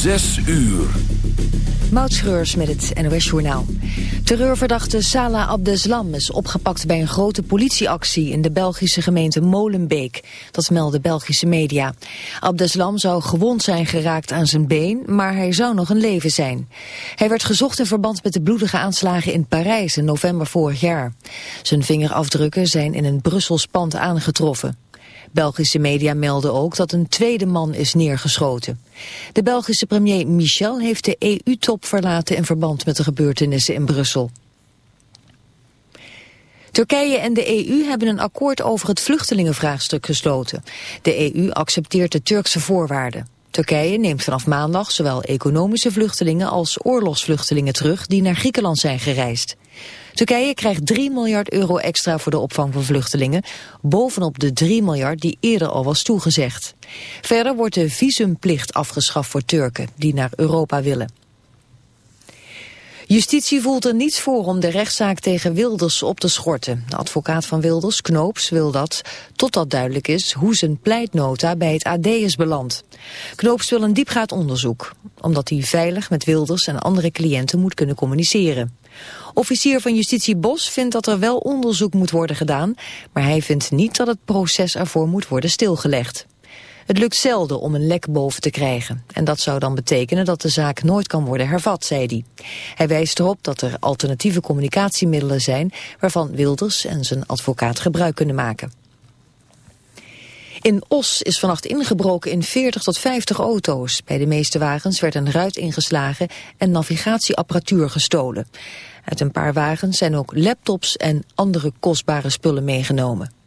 Zes uur. Moutschreurs met het NOS-journaal. Terreurverdachte Salah Abdeslam is opgepakt bij een grote politieactie in de Belgische gemeente Molenbeek. Dat melden Belgische media. Abdeslam zou gewond zijn geraakt aan zijn been, maar hij zou nog een leven zijn. Hij werd gezocht in verband met de bloedige aanslagen in Parijs in november vorig jaar. Zijn vingerafdrukken zijn in een Brussels pand aangetroffen. Belgische media melden ook dat een tweede man is neergeschoten. De Belgische premier Michel heeft de EU-top verlaten in verband met de gebeurtenissen in Brussel. Turkije en de EU hebben een akkoord over het vluchtelingenvraagstuk gesloten. De EU accepteert de Turkse voorwaarden. Turkije neemt vanaf maandag zowel economische vluchtelingen als oorlogsvluchtelingen terug die naar Griekenland zijn gereisd. Turkije krijgt 3 miljard euro extra voor de opvang van vluchtelingen, bovenop de 3 miljard die eerder al was toegezegd. Verder wordt de visumplicht afgeschaft voor Turken die naar Europa willen. Justitie voelt er niets voor om de rechtszaak tegen Wilders op te schorten. De advocaat van Wilders, Knoops, wil dat, totdat duidelijk is hoe zijn pleitnota bij het AD is beland. Knoops wil een diepgaand onderzoek, omdat hij veilig met Wilders en andere cliënten moet kunnen communiceren. Officier van Justitie Bos vindt dat er wel onderzoek moet worden gedaan, maar hij vindt niet dat het proces ervoor moet worden stilgelegd. Het lukt zelden om een lek boven te krijgen. En dat zou dan betekenen dat de zaak nooit kan worden hervat, zei hij. Hij wijst erop dat er alternatieve communicatiemiddelen zijn... waarvan Wilders en zijn advocaat gebruik kunnen maken. In Os is vannacht ingebroken in 40 tot 50 auto's. Bij de meeste wagens werd een ruit ingeslagen en navigatieapparatuur gestolen. Uit een paar wagens zijn ook laptops en andere kostbare spullen meegenomen.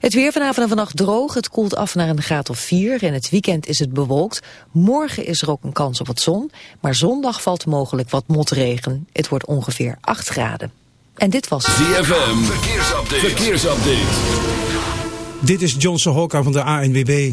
Het weer vanavond en vannacht droog. Het koelt af naar een graad of 4. In het weekend is het bewolkt. Morgen is er ook een kans op wat zon. Maar zondag valt mogelijk wat motregen. Het wordt ongeveer 8 graden. En dit was... ZFM. Verkeersupdate. Verkeersupdate. Dit is Johnson Hokka van de ANWB.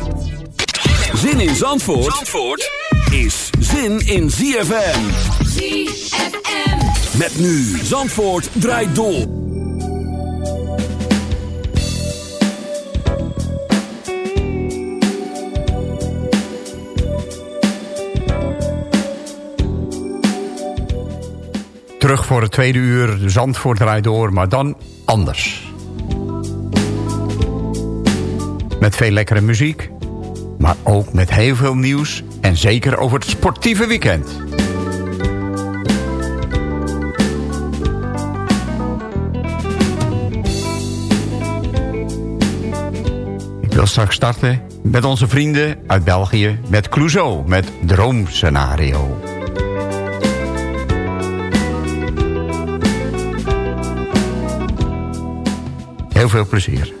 Zin in Zandvoort, Zandvoort is zin in ZFM. ZFM. Met nu Zandvoort draait door. Terug voor het tweede uur, Zandvoort draait door, maar dan anders. Met veel lekkere muziek, maar ook met heel veel nieuws... en zeker over het sportieve weekend. Ik wil straks starten met onze vrienden uit België... met Clouseau, met Droomscenario. Heel veel plezier.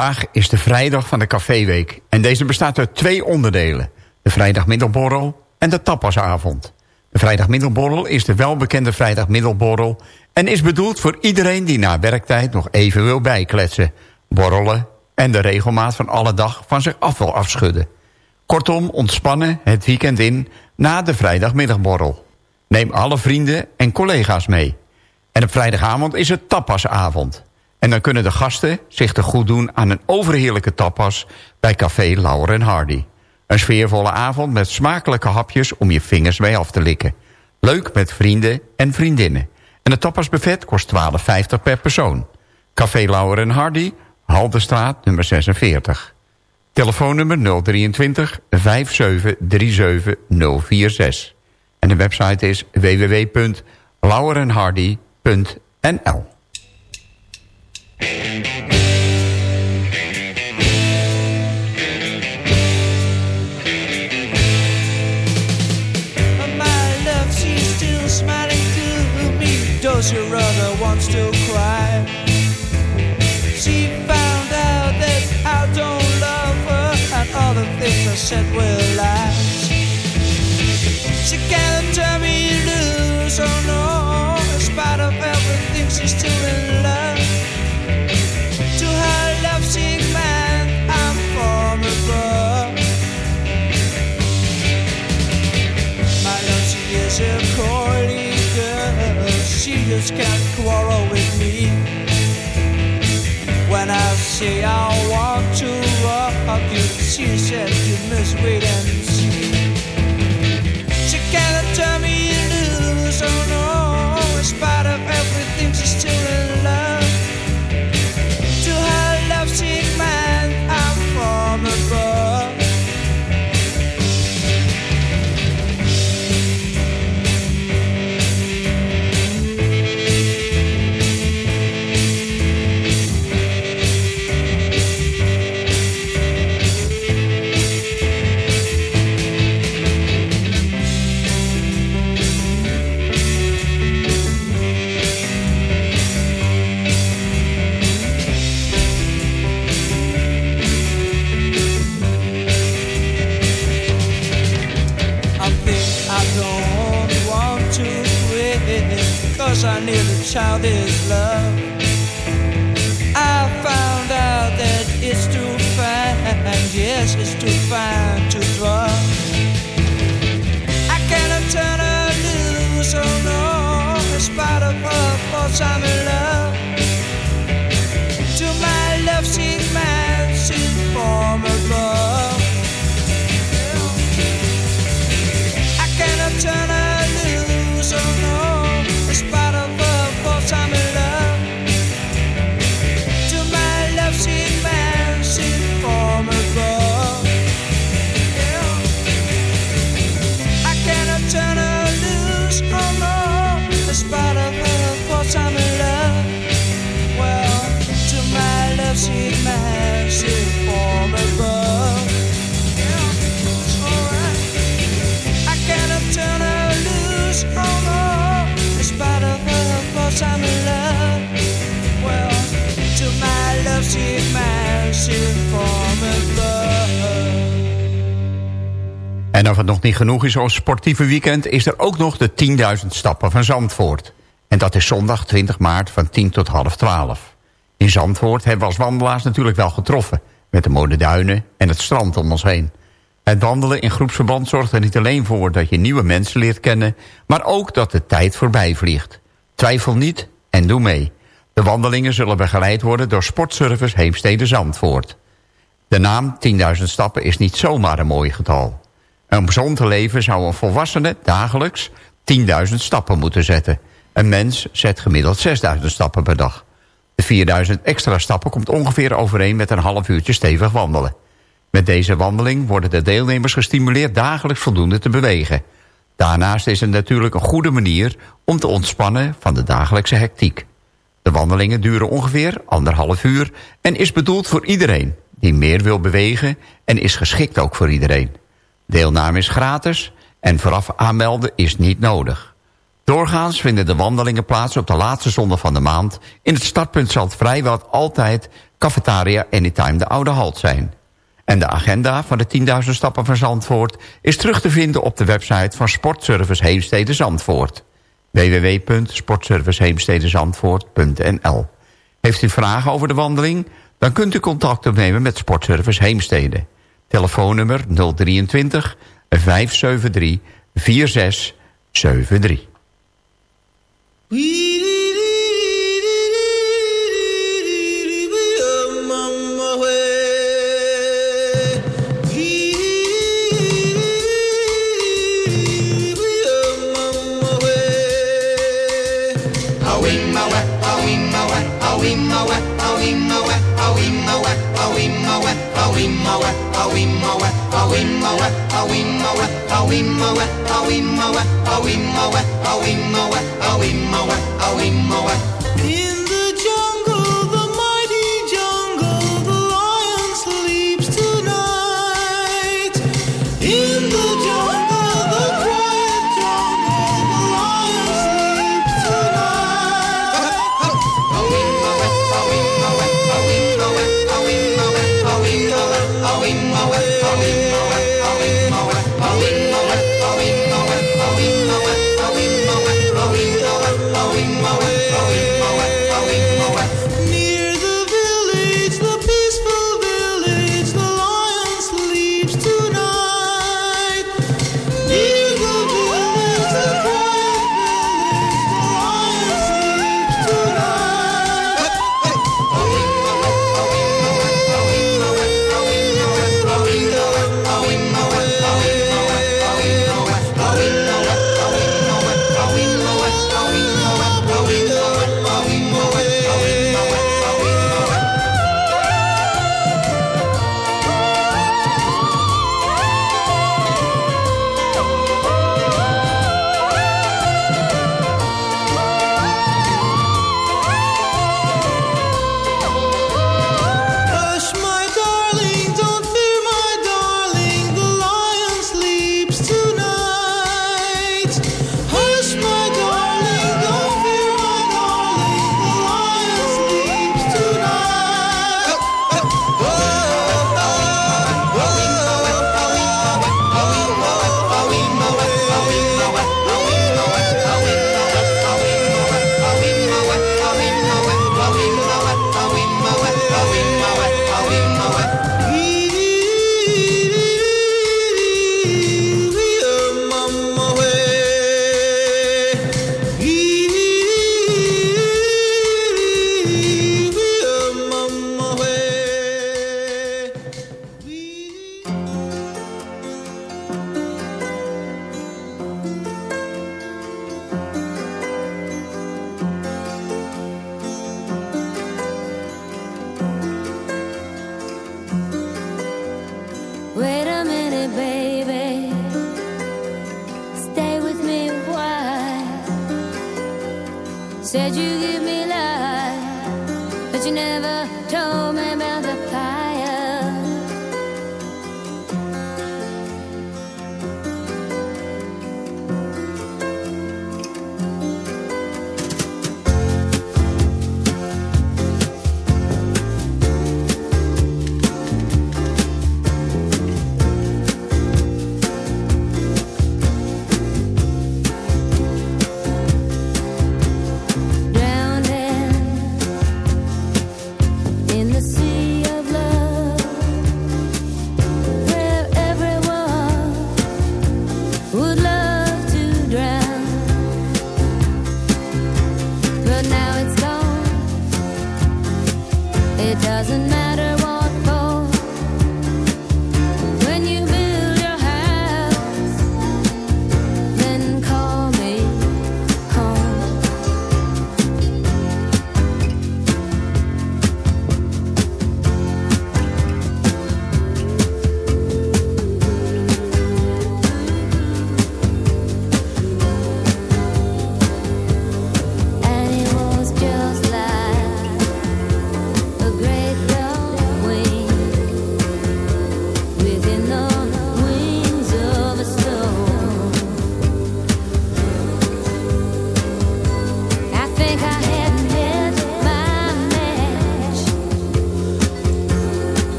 Vandaag is de vrijdag van de caféweek. En deze bestaat uit twee onderdelen. De vrijdagmiddelborrel en de tapasavond. De vrijdagmiddelborrel is de welbekende vrijdagmiddelborrel... en is bedoeld voor iedereen die na werktijd nog even wil bijkletsen. Borrelen en de regelmaat van alle dag van zich af wil afschudden. Kortom, ontspannen het weekend in na de vrijdagmiddagborrel. Neem alle vrienden en collega's mee. En op vrijdagavond is het tapasavond. En dan kunnen de gasten zich te goed doen aan een overheerlijke tapas... bij Café Lauer en Hardy. Een sfeervolle avond met smakelijke hapjes om je vingers mee af te likken. Leuk met vrienden en vriendinnen. En het tapasbuffet kost 12,50 per persoon. Café Lauer en Hardy, Haldenstraat nummer 46. Telefoonnummer 023 5737 046. En de website is www.lauwerenhardy.nl Does your brother wants to cry? She found out that I don't love her, and all the things I said were She can't quarrel with me. When I say I want to rock you, she said you must wait Childish. Niet genoeg is als sportieve weekend... is er ook nog de 10.000 stappen van Zandvoort. En dat is zondag 20 maart van 10 tot half 12. In Zandvoort hebben we als wandelaars natuurlijk wel getroffen... met de mooie duinen en het strand om ons heen. Het wandelen in groepsverband zorgt er niet alleen voor... dat je nieuwe mensen leert kennen... maar ook dat de tijd voorbij vliegt. Twijfel niet en doe mee. De wandelingen zullen begeleid worden door Sportservice Heemstede Zandvoort. De naam 10.000 stappen is niet zomaar een mooi getal. Om gezond te leven zou een volwassene dagelijks 10.000 stappen moeten zetten. Een mens zet gemiddeld 6.000 stappen per dag. De 4.000 extra stappen komt ongeveer overeen met een half uurtje stevig wandelen. Met deze wandeling worden de deelnemers gestimuleerd dagelijks voldoende te bewegen. Daarnaast is het natuurlijk een goede manier om te ontspannen van de dagelijkse hectiek. De wandelingen duren ongeveer anderhalf uur en is bedoeld voor iedereen die meer wil bewegen en is geschikt ook voor iedereen. Deelname is gratis en vooraf aanmelden is niet nodig. Doorgaans vinden de wandelingen plaats op de laatste zondag van de maand. In het startpunt zal het vrijwel altijd Cafetaria Anytime de Oude Halt zijn. En de agenda van de 10.000 stappen van Zandvoort... is terug te vinden op de website van Sportservice Heemstede Zandvoort. www.sportserviceheemstedenzandvoort.nl Heeft u vragen over de wandeling? Dan kunt u contact opnemen met Sportservice Heemstede. Telefoonnummer 023 573 4673. In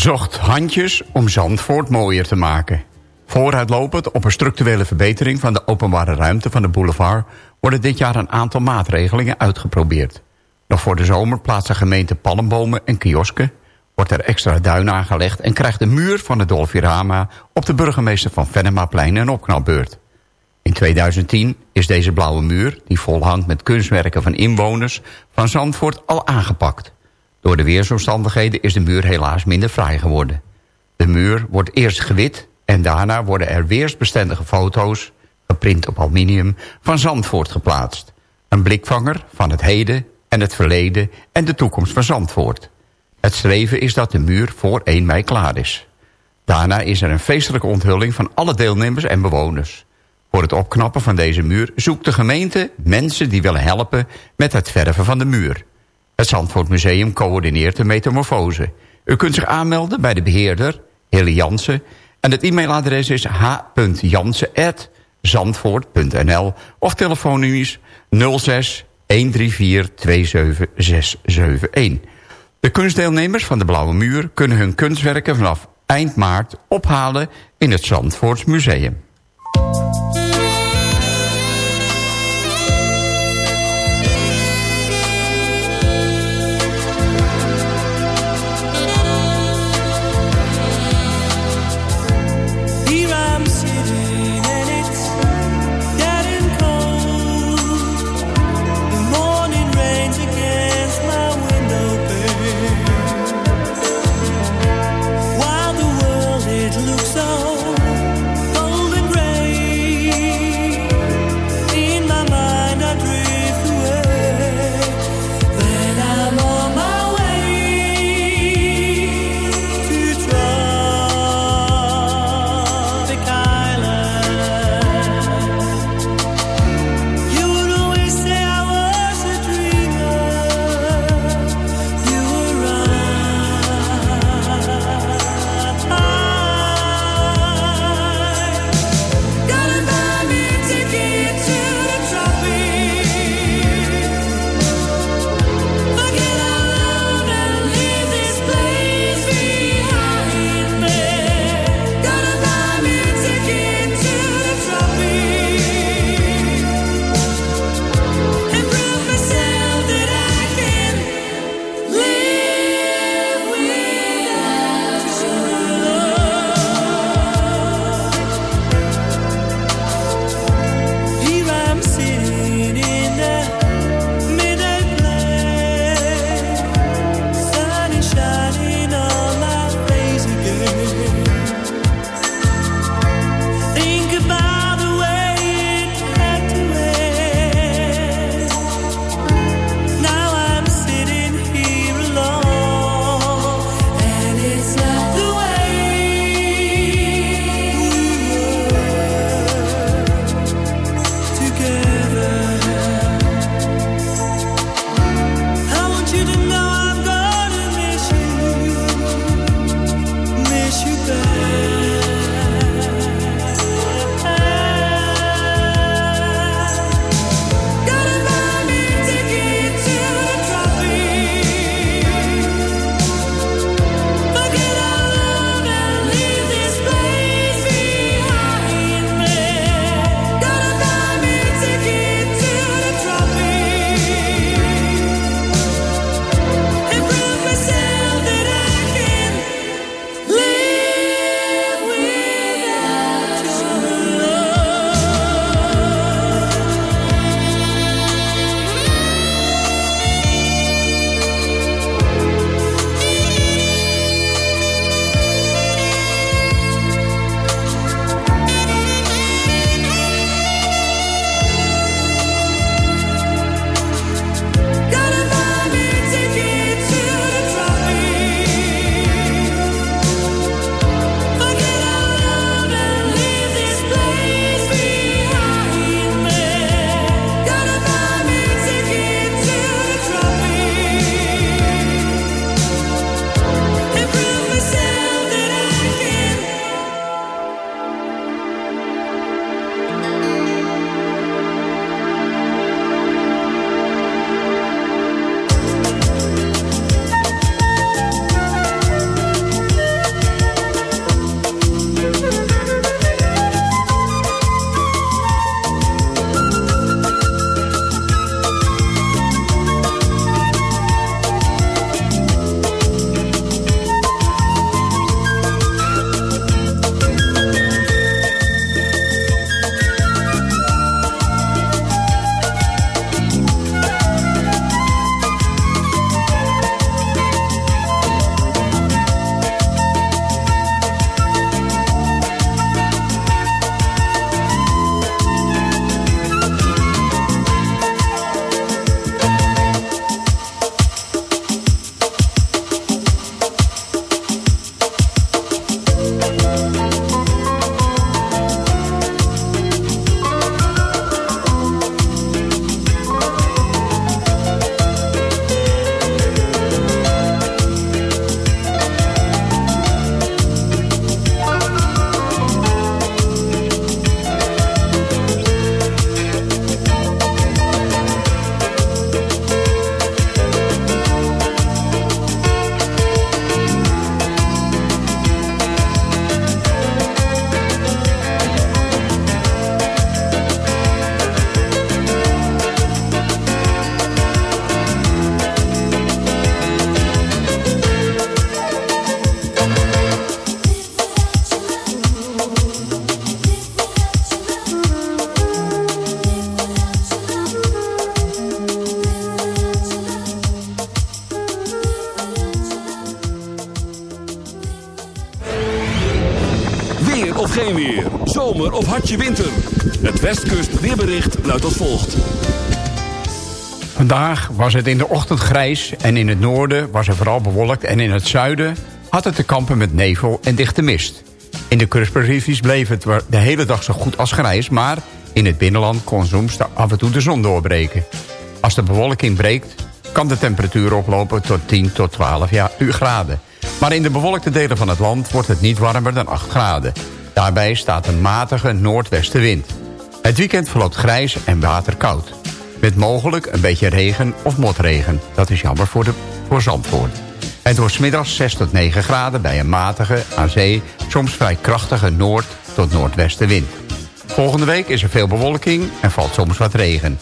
Gezocht handjes om Zandvoort mooier te maken. Vooruitlopend op een structurele verbetering van de openbare ruimte van de boulevard... worden dit jaar een aantal maatregelingen uitgeprobeerd. Nog voor de zomer plaatst de gemeente palmbomen en kiosken... wordt er extra duin aangelegd... en krijgt de muur van het Dolfirama op de burgemeester van Venemaplein een opknapbeurt. In 2010 is deze blauwe muur, die volhangt met kunstwerken van inwoners... van Zandvoort al aangepakt. Door de weersomstandigheden is de muur helaas minder fraai geworden. De muur wordt eerst gewit en daarna worden er weersbestendige foto's... geprint op aluminium, van Zandvoort geplaatst. Een blikvanger van het heden en het verleden en de toekomst van Zandvoort. Het streven is dat de muur voor 1 mei klaar is. Daarna is er een feestelijke onthulling van alle deelnemers en bewoners. Voor het opknappen van deze muur zoekt de gemeente mensen die willen helpen met het verven van de muur. Het Zandvoort Museum coördineert de metamorfose. U kunt zich aanmelden bij de beheerder, Hille Jansen... en het e-mailadres is h.jansen.zandvoort.nl of telefonisch 06 134 27671. De kunstdeelnemers van de Blauwe Muur kunnen hun kunstwerken vanaf eind maart ophalen in het Zandvoorts Museum. Westkust weerbericht luidt als volgt. Vandaag was het in de ochtend grijs en in het noorden was het vooral bewolkt... en in het zuiden had het te kampen met nevel en dichte mist. In de kustprovincies bleef het de hele dag zo goed als grijs... maar in het binnenland kon soms af en toe de zon doorbreken. Als de bewolking breekt, kan de temperatuur oplopen tot 10 tot 12 ja, graden. Maar in de bewolkte delen van het land wordt het niet warmer dan 8 graden. Daarbij staat een matige noordwestenwind. Het weekend verloopt grijs en waterkoud. Met mogelijk een beetje regen of motregen. Dat is jammer voor, de, voor Zandvoort. Het wordt smiddags 6 tot 9 graden bij een matige, aan zee... soms vrij krachtige noord- tot noordwestenwind. Volgende week is er veel bewolking en valt soms wat regen.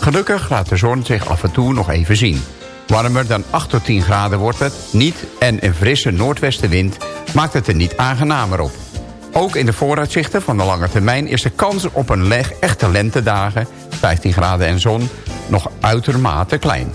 Gelukkig laat de zon zich af en toe nog even zien. Warmer dan 8 tot 10 graden wordt het niet... en een frisse noordwestenwind maakt het er niet aangenamer op. Ook in de vooruitzichten van de lange termijn... is de kans op een leg echte lentedagen, 15 graden en zon... nog uitermate klein.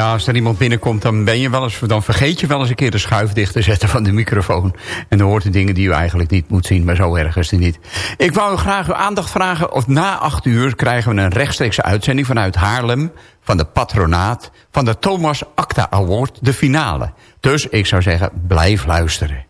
Ja, als er iemand binnenkomt, dan, ben je wel eens, dan vergeet je wel eens een keer de schuif dicht te zetten van de microfoon. En dan hoort u dingen die u eigenlijk niet moet zien, maar zo erg is het niet. Ik wou graag uw aandacht vragen, of na acht uur krijgen we een rechtstreekse uitzending vanuit Haarlem, van de patronaat, van de Thomas Acta Award, de finale. Dus ik zou zeggen, blijf luisteren.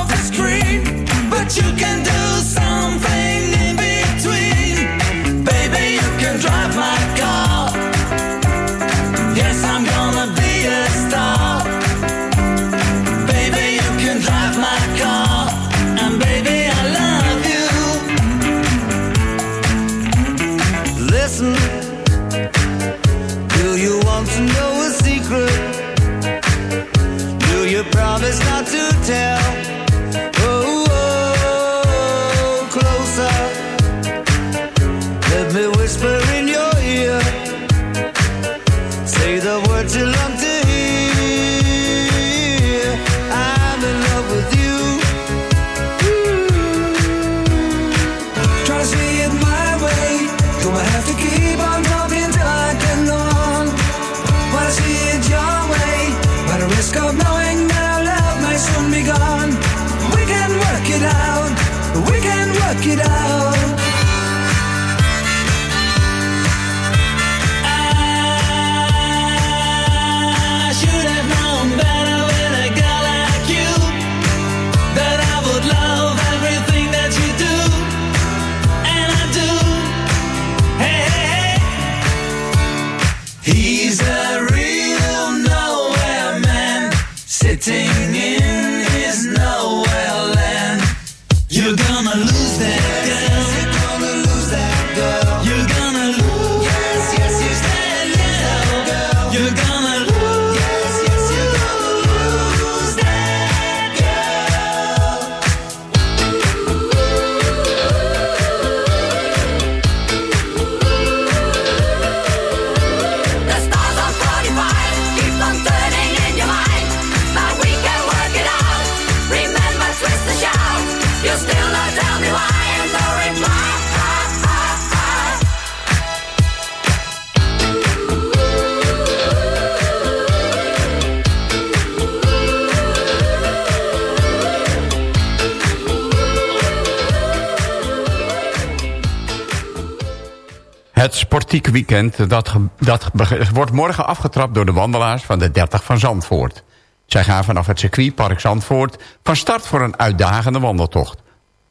Sportieke weekend dat, dat wordt morgen afgetrapt door de wandelaars van de 30 van Zandvoort. Zij gaan vanaf het circuitpark Zandvoort van start voor een uitdagende wandeltocht.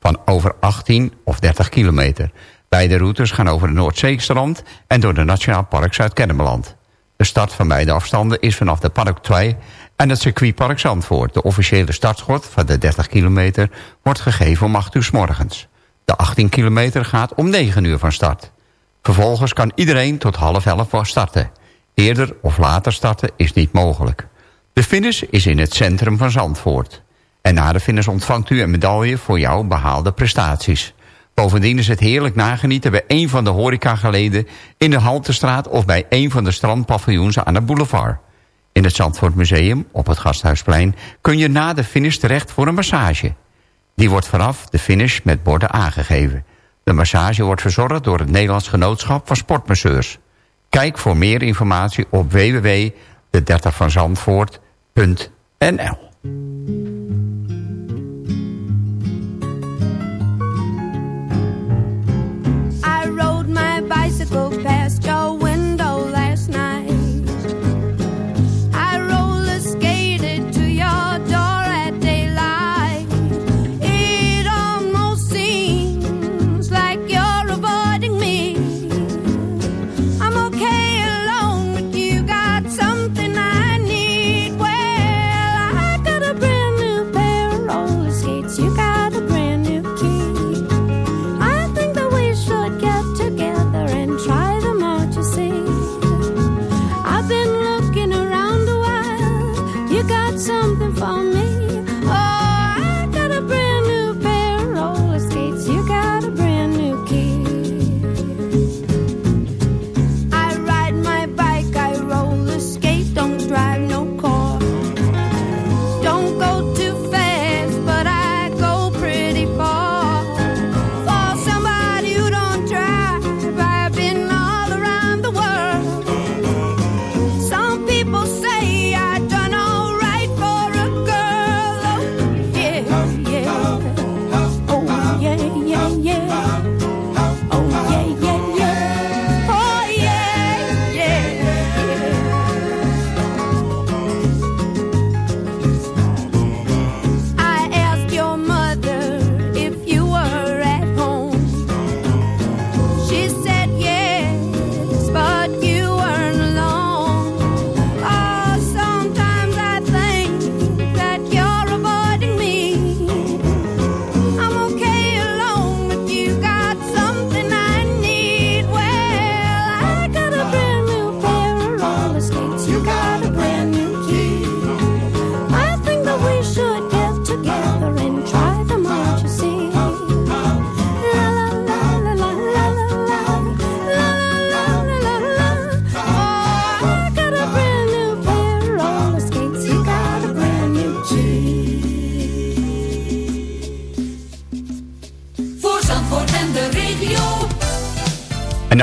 Van over 18 of 30 kilometer. Beide routes gaan over de Noordzeestrand en door de Nationaal Park Zuid-Kennemerland. De start van beide afstanden is vanaf de Park 2 en het circuitpark Zandvoort. De officiële startschot van de 30 kilometer wordt gegeven om 8 uur 's morgens. De 18 kilometer gaat om 9 uur van start. Vervolgens kan iedereen tot half elf starten. Eerder of later starten is niet mogelijk. De finish is in het centrum van Zandvoort. En na de finish ontvangt u een medaille voor jouw behaalde prestaties. Bovendien is het heerlijk nagenieten bij een van de horecageleden... in de Haltestraat of bij een van de strandpaviljoens aan de boulevard. In het Zandvoort Museum, op het Gasthuisplein... kun je na de finish terecht voor een massage. Die wordt vanaf de finish met borden aangegeven. De massage wordt verzorgd door het Nederlands Genootschap van Sportmasseurs. Kijk voor meer informatie op www.de30vanzandvoort.nl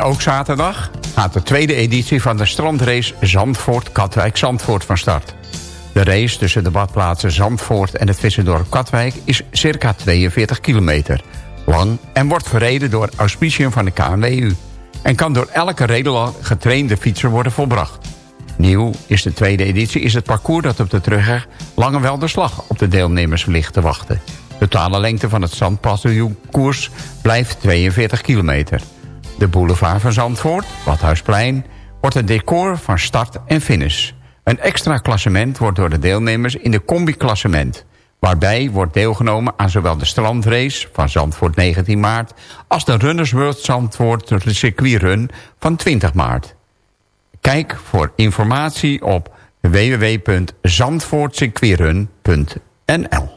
Ook zaterdag gaat de tweede editie van de strandrace Zandvoort-Katwijk-Zandvoort van start. De race tussen de badplaatsen Zandvoort en het vissendorp Katwijk is circa 42 kilometer lang en wordt verreden door auspiciën van de KNWU en kan door elke redelijk getrainde fietser worden volbracht. Nieuw is de tweede editie is het parcours dat op de terugweg Langewel de Slag op de deelnemers ligt te wachten. De totale lengte van het zandpaviljoenkoers blijft 42 kilometer. De boulevard van Zandvoort, Badhuisplein, wordt het decor van start en finish. Een extra klassement wordt door de deelnemers in de combi-klassement... waarbij wordt deelgenomen aan zowel de strandrace van Zandvoort 19 maart... als de Runners World Zandvoort circuitrun van 20 maart. Kijk voor informatie op www.zandvoortcircuitrun.nl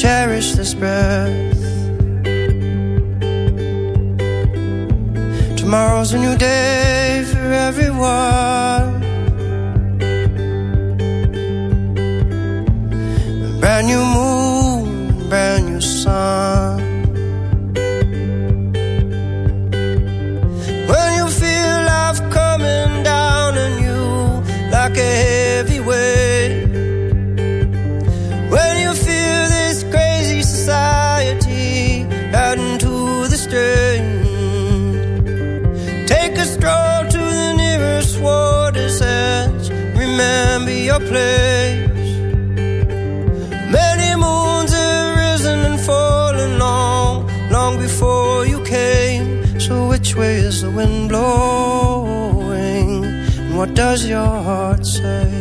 cherish this breath. Tomorrow's a new day for everyone. A brand new moon, the wind blowing? And what does your heart say?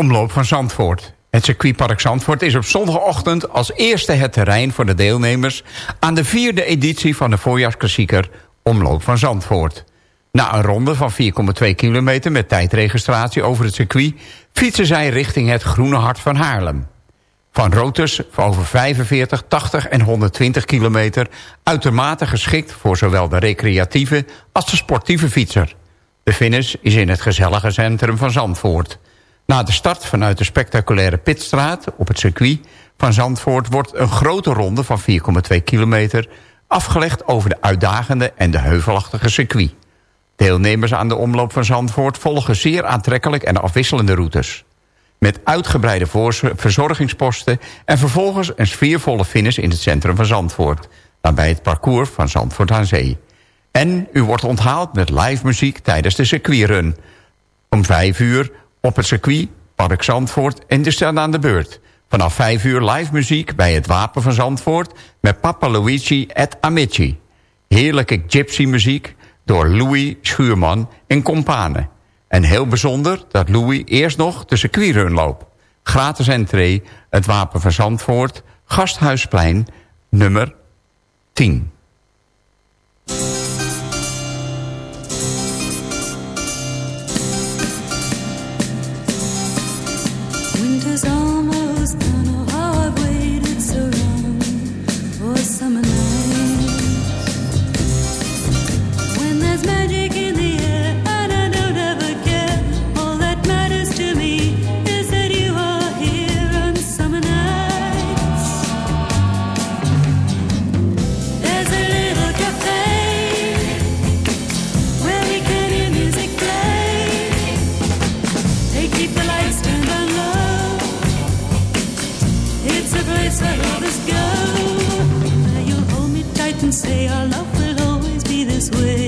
Omloop van Zandvoort. Het circuitpark Zandvoort is op zondagochtend als eerste het terrein voor de deelnemers... aan de vierde editie van de voorjaarsklassieker Omloop van Zandvoort. Na een ronde van 4,2 kilometer met tijdregistratie over het circuit... fietsen zij richting het Groene Hart van Haarlem. Van routes over 45, 80 en 120 kilometer... uitermate geschikt voor zowel de recreatieve als de sportieve fietser. De finish is in het gezellige centrum van Zandvoort... Na de start vanuit de spectaculaire Pitstraat op het circuit van Zandvoort... wordt een grote ronde van 4,2 kilometer afgelegd over de uitdagende en de heuvelachtige circuit. Deelnemers aan de omloop van Zandvoort volgen zeer aantrekkelijk en afwisselende routes. Met uitgebreide verzorgingsposten en vervolgens een sfeervolle finish in het centrum van Zandvoort. Nabij het parcours van Zandvoort aan Zee. En u wordt onthaald met live muziek tijdens de circuitrun. Om 5 uur op het circuit, Park Zandvoort en de staan aan de beurt. Vanaf 5 uur live muziek bij het Wapen van Zandvoort... met Papa Luigi et Amici. Heerlijke gypsy muziek door Louis Schuurman en Compane. En heel bijzonder dat Louis eerst nog de circuitrun loopt. Gratis entree, het Wapen van Zandvoort, Gasthuisplein, nummer 10. Place where lovers go. Where you'll hold me tight and say our love will always be this way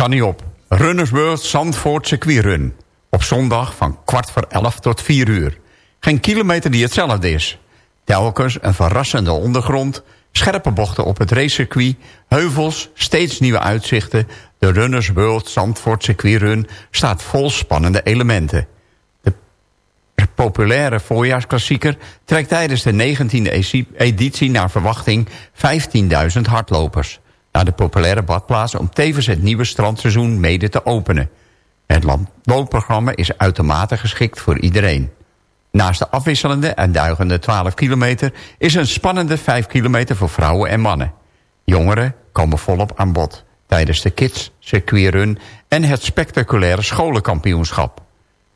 kan niet op. Runners World Zandvoort Circuitrun. Op zondag van kwart voor elf tot vier uur. Geen kilometer die hetzelfde is. Telkens een verrassende ondergrond, scherpe bochten op het racecircuit... heuvels, steeds nieuwe uitzichten. De Runners World Zandvoort Circuitrun staat vol spannende elementen. De populaire voorjaarsklassieker trekt tijdens de 19e editie naar verwachting 15.000 hardlopers naar de populaire badplaats om tevens het nieuwe strandseizoen mede te openen. Het loopprogramma is uitermate geschikt voor iedereen. Naast de afwisselende en duigende 12 kilometer is een spannende 5 kilometer voor vrouwen en mannen. Jongeren komen volop aan bod tijdens de Kids Circuitrun en het spectaculaire scholenkampioenschap.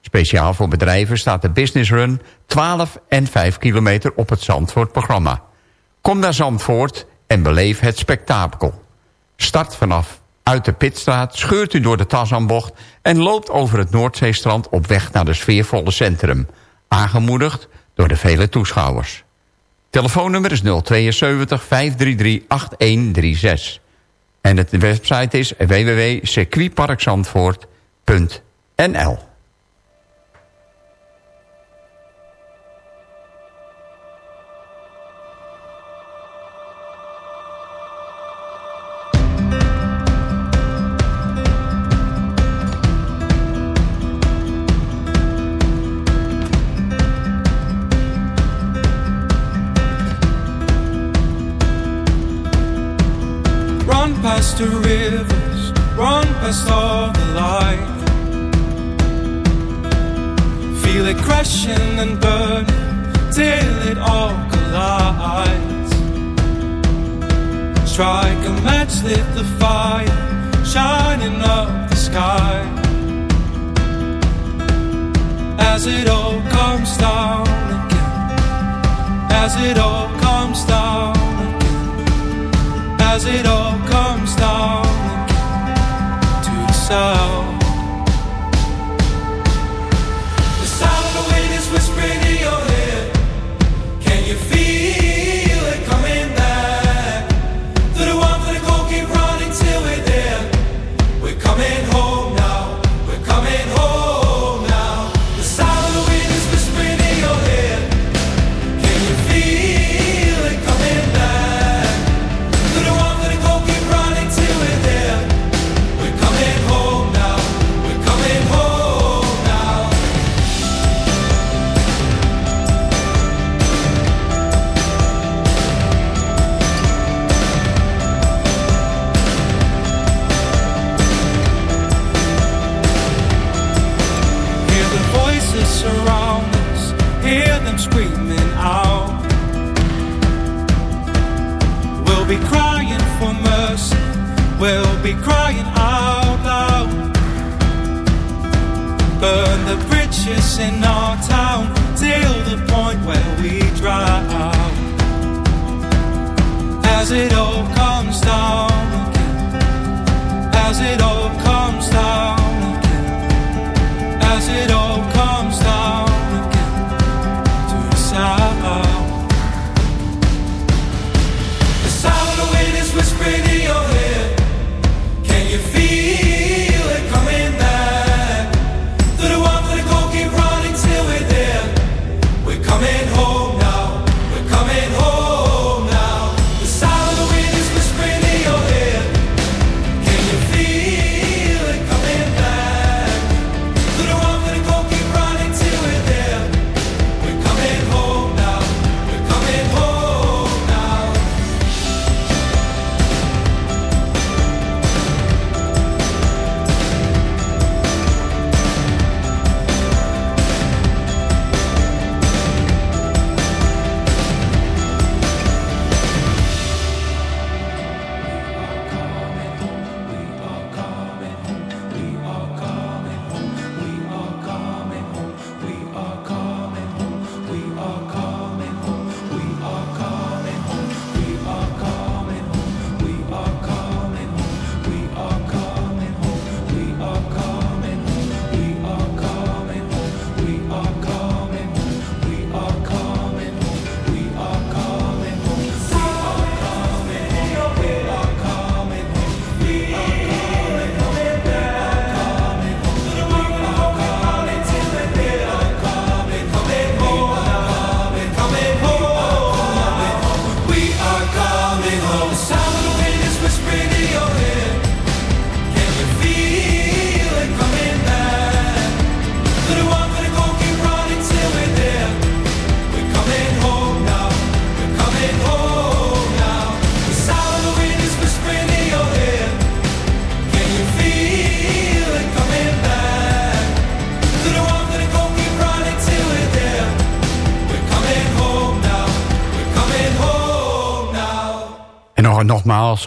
Speciaal voor bedrijven staat de Business Run 12 en 5 kilometer op het Zandvoort-programma. Kom naar Zandvoort en beleef het spektakel. Start vanaf uit de Pitstraat, scheurt u door de Tarzanbocht... en loopt over het Noordzeestrand op weg naar de sfeervolle centrum. Aangemoedigd door de vele toeschouwers. Telefoonnummer is 072 533 8136. En de website is www.circuitparkzandvoort.nl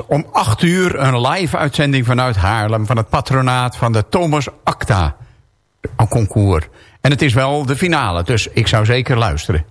om 8 uur een live uitzending vanuit Haarlem... van het patronaat van de Thomas Acta concours. En het is wel de finale, dus ik zou zeker luisteren.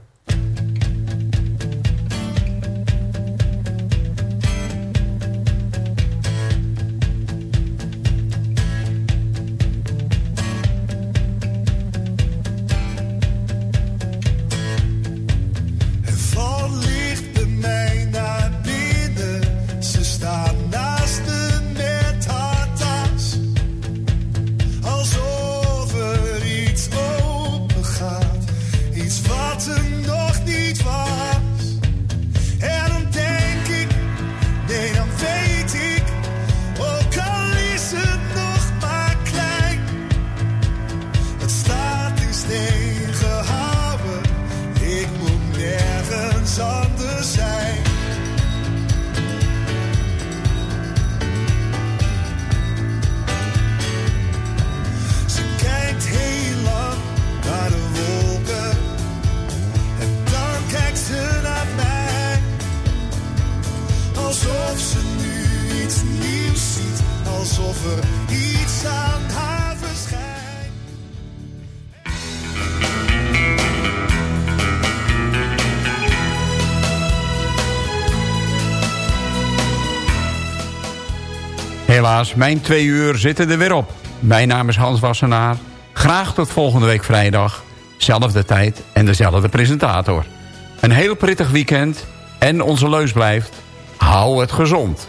Mijn twee uur zitten er weer op. Mijn naam is Hans Wassenaar. Graag tot volgende week vrijdag. Zelfde tijd en dezelfde presentator. Een heel prettig weekend. En onze leus blijft. Hou het gezond.